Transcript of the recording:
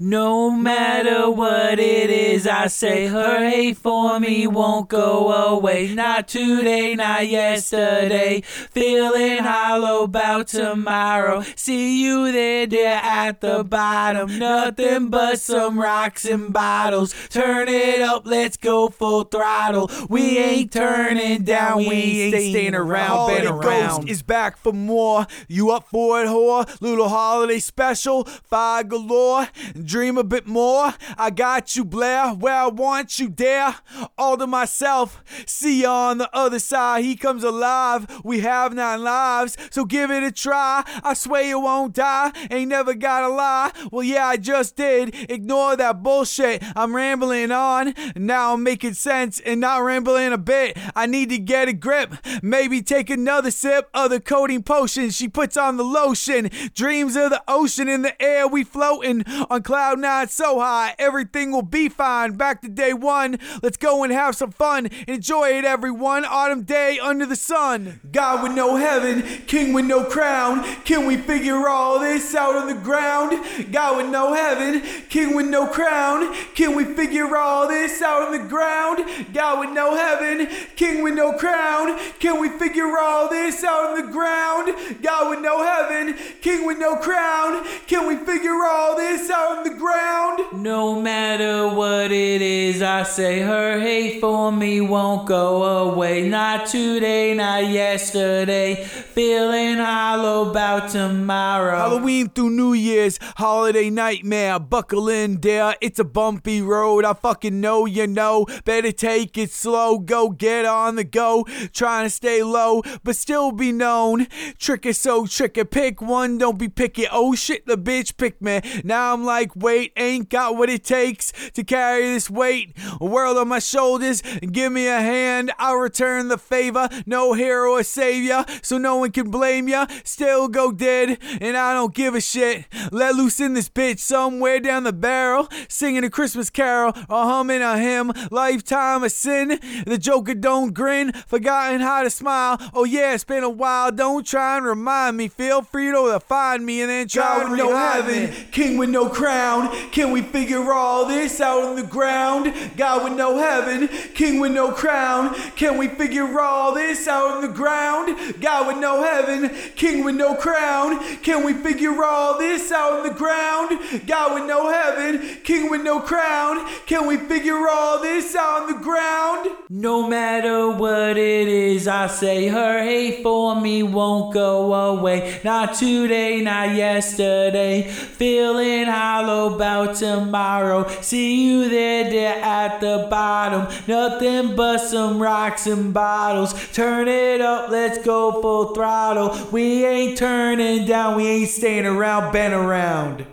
No matter what it is, I say her hate for me won't go away. Not today, not yesterday. Feeling hollow about tomorrow. See you there, there at the bottom. Nothing but some rocks and bottles. Turn it up, let's go full throttle. We ain't turning down, we ain't staying around, been around. Ghost is back for more. You up for it, whore? Little holiday special, fire galore. Dream a bit more. I got you, Blair, where I want you, there. All to myself. See ya on the other side. He comes alive. We have nine lives, so give it a try. I swear you won't die. Ain't never gotta lie. Well, yeah, I just did. Ignore that bullshit. I'm rambling on. Now I'm making sense and not rambling a bit. I need to get a grip. Maybe take another sip of the coating potion. She puts on the lotion. Dreams of the ocean in the air. We floating on cloud nine so high. Everything will be fine. Back to day one. Let's go and have some fun. Enjoy it, everyone. Autumn day under the sun. God with no heaven, king with no crown. Can we figure all this out on the ground? God with no heaven, king with no crown. Can we figure all this out on the ground? God with no heaven, king with no crown. Can we figure all this out on the ground? God with no heaven, king with no crown. Can we figure all this out on the ground? No matter what it is, I say her hate for me won't go away. Not today, not yesterday. Feeling hollow about tomorrow. Halloween through New Year's, holiday nightmare. Buckle in, there. It's a bumpy road. I fucking know you know. Better take it slow. Go get on the go. Trying to stay low, but still be known. Trick is so trick tricky. Pick one, don't be picky. Oh shit, the bitch picked me. Now I'm like, wait, ain't got what it takes to carry this weight. A world on my shoulders. Give me a hand. I'll return the favor. No hero or savior, so no one can blame ya. Still go dead, and I don't give a shit. Let loose in this bitch somewhere down the barrel, singing a Christmas carol or humming a hymn. Lifetime of sin. The Joker don't grin, forgotten how to smile. Oh yeah, it's been a while. Don't try and remind me. Feel free to find me and then try God with no heaven. King with no crown. Can we figure all this out on the ground? God with no heaven, king with no crown. Can we figure all this out on the ground? God with no heaven, king with no crown. Can we figure all this out on the ground? God with no heaven, king with no crown. Can we figure all this out on the ground? No matter what it is, I say her hate for me won't go away. Not today, not yesterday. Feeling hollow about tomorrow. See you there, there at the bottom. Nothing but some rocks and bottles. Turn it up, let's go full throttle. We ain't turning down, we ain't staying around, been around.